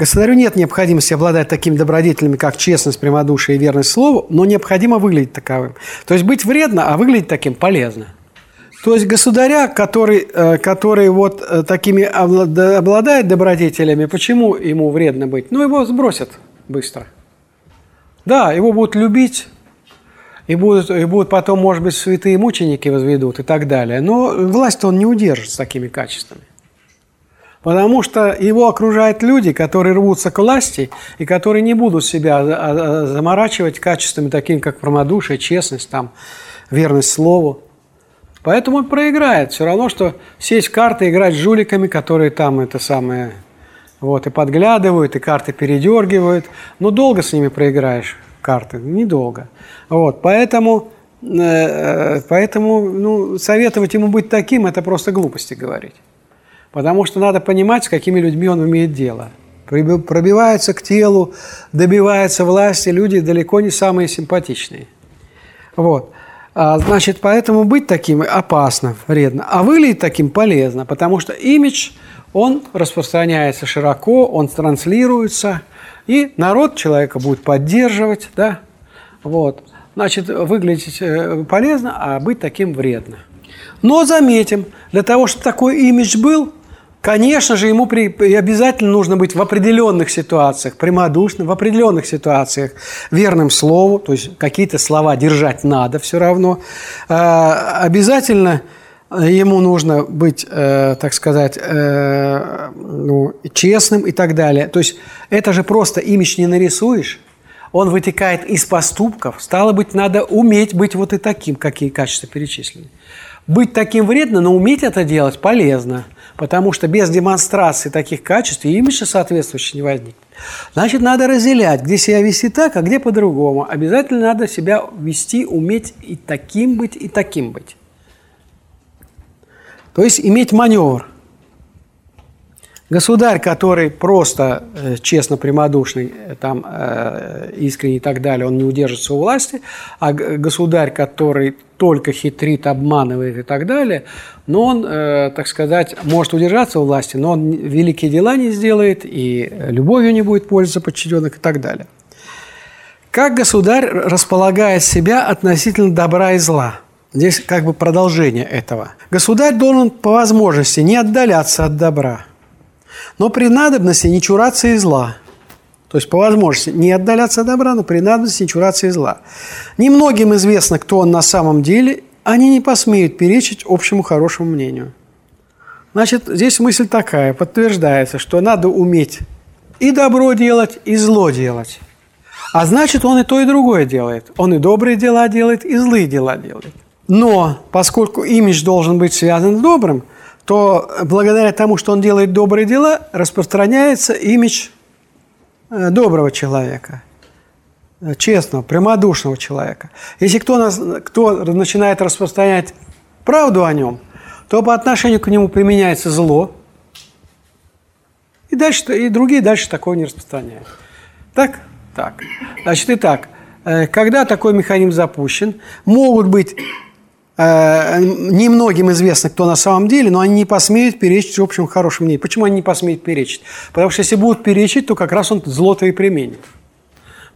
Государю нет необходимости обладать такими добродетелями, как честность, прямодушие и верность слову, но необходимо выглядеть таковым. То есть быть вредно, а выглядеть таким полезно. То есть государя, который, э, который вот э, такими обладает добродетелями, почему ему вредно быть? Ну, его сбросят быстро. Да, его будут любить, и будут, и будут потом, может быть, святые мученики возведут и так далее. Но власть он не удержит с такими качествами. Потому что его окружают люди, которые рвутся к власти и которые не будут себя а, а, заморачивать качествами такими, как промодушие, честность, там, верность слову. Поэтому он проиграет. Все равно, что сесть в карты, играть с жуликами, которые там это самое, вот, и подглядывают, и карты передергивают. Но долго с ними проиграешь карты, недолго. Вот, поэтому, э, э, поэтому ну, советовать ему быть таким, это просто глупости говорить. Потому что надо понимать, с какими людьми он имеет дело. Пробиваются к телу, добиваются власти люди далеко не самые симпатичные. Вот. А, значит, поэтому быть таким опасно, вредно. А выглядеть таким полезно, потому что имидж, он распространяется широко, он транслируется, и народ человека будет поддерживать, да, вот. Значит, выглядеть э, полезно, а быть таким вредно. Но заметим, для того, чтобы такой имидж был, Конечно же, ему при, обязательно нужно быть в определенных ситуациях прямодушным, в определенных ситуациях верным слову, то есть какие-то слова держать надо все равно. А, обязательно ему нужно быть, э, так сказать, э, ну, честным и так далее. То есть это же просто имидж не нарисуешь. Он вытекает из поступков. Стало быть, надо уметь быть вот и таким, какие качества перечислены. Быть таким вредно, но уметь это делать полезно – Потому что без демонстрации таких качеств имиджа соответствующего не возникнет. Значит, надо разделять, где себя вести так, а где по-другому. Обязательно надо себя вести, уметь и таким быть, и таким быть. То есть иметь маневр. Государь, который просто э, честно прямодушный, э, там, э, искренний и так далее, он не удержится у власти, а государь, который только хитрит, обманывает и так далее, но он, так сказать, может удержаться у власти, но он великие дела не сделает и любовью не будет пользоваться подчиненных и так далее. Как государь располагает себя относительно добра и зла? Здесь как бы продолжение этого. Государь должен по возможности не отдаляться от добра – но при надобности не чураться и зла. То есть, по возможности, не отдаляться от добра, но при надобности не чураться и зла. Немногим известно, кто он на самом деле, они не посмеют перечить общему хорошему мнению. Значит, здесь мысль такая, подтверждается, что надо уметь и добро делать, и зло делать. А значит, он и то, и другое делает. Он и добрые дела делает, и злые дела делает. Но поскольку имидж должен быть связан с добрым – то благодаря тому, что он делает добрые дела, распространяется имидж э, доброго человека, э, честного, прямодушного человека. Если кто, нас, кто начинает распространять правду о нем, то по отношению к нему применяется зло, и, дальше, и другие дальше такого не распространяют. Так? Так. Значит, итак, э, когда такой механизм запущен, могут быть немногим известно, кто на самом деле, но они не посмеют перечить общему хорошему мнению. Почему они не посмеют перечить? Потому что если будут перечить, то как раз он зло-то и применит.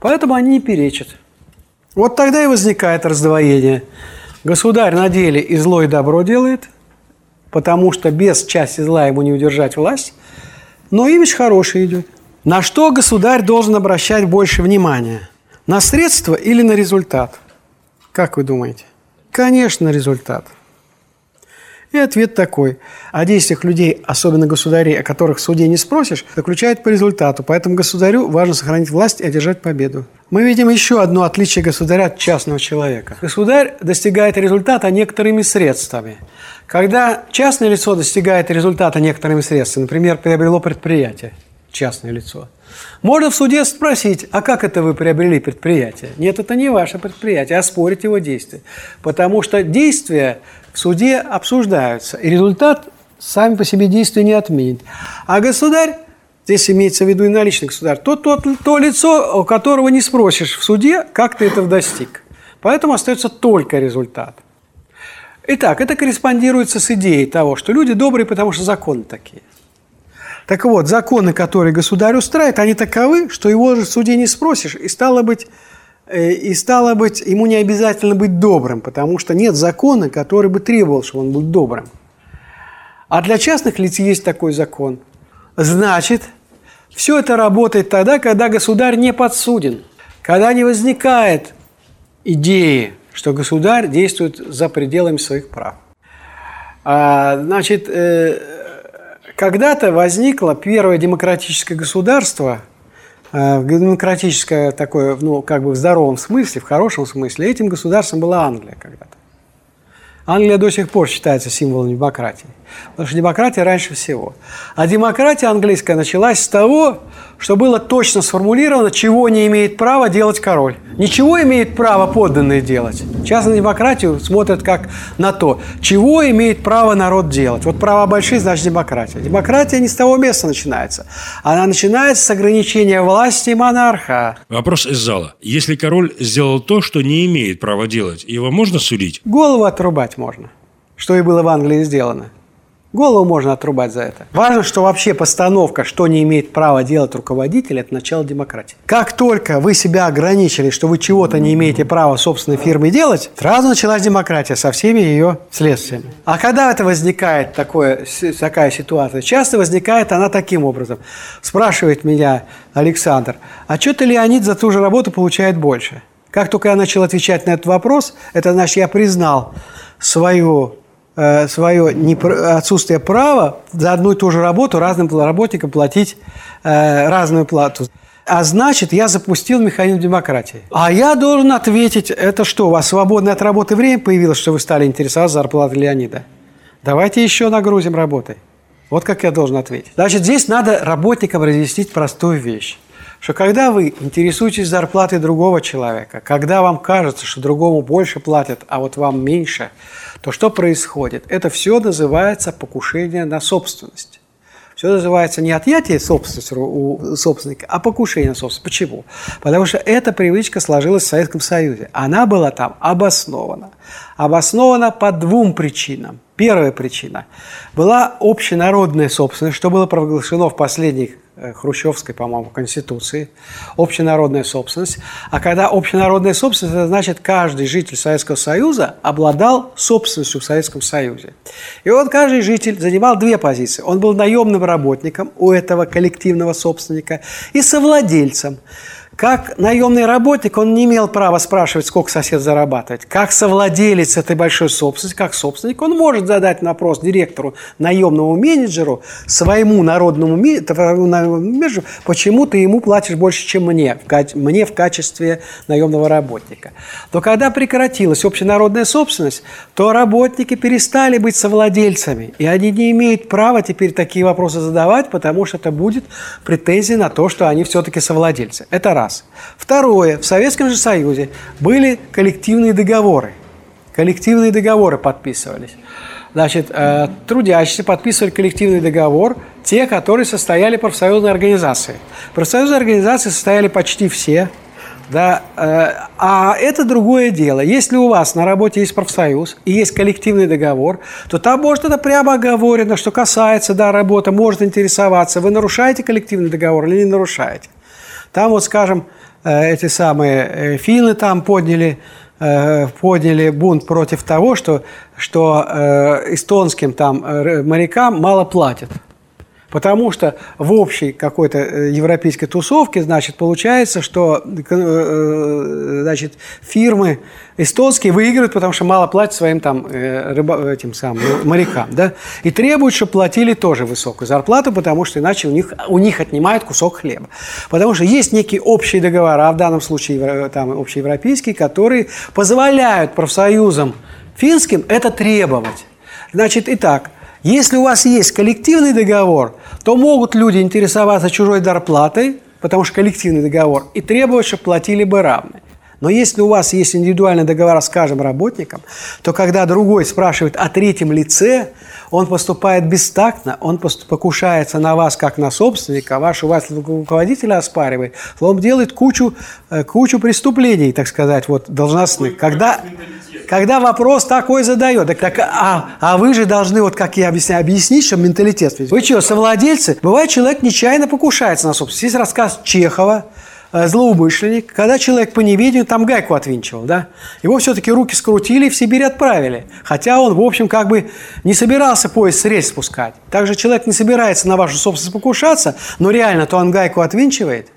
Поэтому они не перечат. Вот тогда и возникает раздвоение. Государь на деле и зло, и добро делает, потому что без части зла ему не удержать власть, но имидж хороший идет. На что государь должен обращать больше внимания? На средства или на результат? Как вы думаете? Конечно, результат. И ответ такой. О действиях людей, особенно государей, о которых суде не спросишь, заключает по результату. Поэтому государю важно сохранить власть и одержать победу. Мы видим еще одно отличие государя от частного человека. Государь достигает результата некоторыми средствами. Когда частное лицо достигает результата некоторыми средствами, например, приобрело предприятие, частное лицо – можно в суде спросить, а как это вы приобрели предприятие? Нет, это не ваше предприятие, а спорить его действия. Потому что действия в суде обсуждаются, и результат сами по себе действия не отменит. А государь, здесь имеется в виду и наличный государь, то, то, то лицо, у которого не спросишь в суде, как ты этого достиг. Поэтому остается только результат. Итак, это корреспондируется с идеей того, что люди добрые, потому что законы такие. Так вот, законы, которые государь устраивает, они таковы, что его же в суде не спросишь, и стало быть, э, и стало быть, ему не обязательно быть добрым, потому что нет закона, который бы требовал, чтобы он был добрым. А для частных лиц есть такой закон. Значит, все это работает тогда, когда государь не подсуден, когда не возникает идеи, что государь действует за пределами своих прав. А, значит, э, когда-то возникло первое демократическое государство, э, демократическое такое, ну, как бы в здоровом смысле, в хорошем смысле. Этим государством была Англия когда-то. Англия до сих пор считается символом демократии. Потому что демократия раньше всего. А демократия английская началась с того, что было точно сформулировано, чего не имеет права делать король. Ничего имеет право подданные делать. Сейчас на демократию смотрят как на то, чего имеет право народ делать. Вот права большие, значит демократия. Демократия не с того места начинается. Она начинается с ограничения власти монарха. Вопрос из зала. Если король сделал то, что не имеет права делать, его можно судить? Голову отрубать можно. Что и было в Англии сделано. Голову можно отрубать за это. Важно, что вообще постановка, что не имеет права делать руководитель, это начало демократии. Как только вы себя ограничили, что вы чего-то не имеете права собственной фирмы делать, сразу началась демократия со всеми ее следствиями. А когда это возникает, такое, такая ситуация? Часто возникает она таким образом. Спрашивает меня Александр, а что-то Леонид за ту же работу получает больше? Как только я начал отвечать на этот вопрос, это значит, я признал свою свое отсутствие права за одну и ту же работу разным работникам платить э, разную плату. А значит, я запустил механизм демократии. А я должен ответить, это что, у вас свободное от работы время появилось, что вы стали интересоваться зарплатой Леонида? Давайте еще нагрузим работой. Вот как я должен ответить. Значит, здесь надо работникам разъяснить простую вещь что когда вы интересуетесь зарплатой другого человека, когда вам кажется, что другому больше платят, а вот вам меньше, то что происходит? Это все называется покушение на собственность. Все называется не отъятие собственности у собственника, а покушение на собственность. Почему? Потому что эта привычка сложилась в Советском Союзе. Она была там обоснована. Обоснована по двум причинам. Первая причина была общенародная собственность, что было провозглашено в последних Э, хрущевской, по-моему, конституции, общенародная собственность. А когда общенародная собственность, это значит, каждый житель Советского Союза обладал собственностью в Советском Союзе. И вот каждый житель занимал две позиции. Он был наемным работником у этого коллективного собственника и совладельцем. Как наемный работник он не имел права спрашивать, сколько сосед зарабатывает. Как совладелец этой большой собственности, как собственник, он может задать вопрос директору, наемному менеджеру, своему народному менеджеру, почему ты ему платишь больше, чем мне, мне в качестве наемного работника. Но когда прекратилась общенародная собственность, то работники перестали быть совладельцами, и они не имеют права теперь такие вопросы задавать, потому что это будет претензия на то, что они все-таки совладельцы. Это раз раз. Второе. В Советском же Союзе были коллективные договоры. Коллективные договоры подписывались. Значит, э, трудящиеся подписывали коллективный договор, те, которые состояли профсоюзной организации. Профсоюзные организации состояли почти все, да, э, а это другое дело. Если у вас на работе есть профсоюз и есть коллективный договор, то там может это прямо оговорено, что касается, да, работы, может интересоваться, вы нарушаете коллективный договор или не нарушаете. Там вот, скажем, э, эти самые э, финны там подняли, э, подняли бунт против того, что, что эстонским там морякам мало платят. Потому что в общей какой-то европейской тусовке, значит, получается, что значит, фирмы эстонские выигрывают, потому что мало платят своим там э, рыба, этим самым морякам, да, и требуют, чтобы платили тоже высокую зарплату, потому что иначе у них, у них отнимают кусок хлеба. Потому что есть некие общие договора, в данном случае там общеевропейские, которые позволяют профсоюзам финским это требовать. Значит, итак, если у вас есть коллективный договор, то могут люди интересоваться чужой зарплатой, потому что коллективный договор, и требовать, чтобы платили бы равны. Но если у вас есть индивидуальный договор с каждым работником, то когда другой спрашивает о третьем лице, он поступает бестактно, он покушается на вас как на собственника, ваш у вас руководителя оспаривает, он делает кучу, э, кучу преступлений, так сказать, вот должностных. Когда, когда вопрос такой задает, так, так а, а вы же должны, вот как я объясняю, объяснить, что менталитет. Вы что, совладельцы? Бывает, человек нечаянно покушается на собственность. Есть рассказ Чехова, злоумышленник, когда человек по неведению там гайку отвинчивал, да, его все-таки руки скрутили и в Сибирь отправили, хотя он, в общем, как бы не собирался поезд с рельс спускать. Также человек не собирается на вашу собственность покушаться, но реально то он гайку отвинчивает,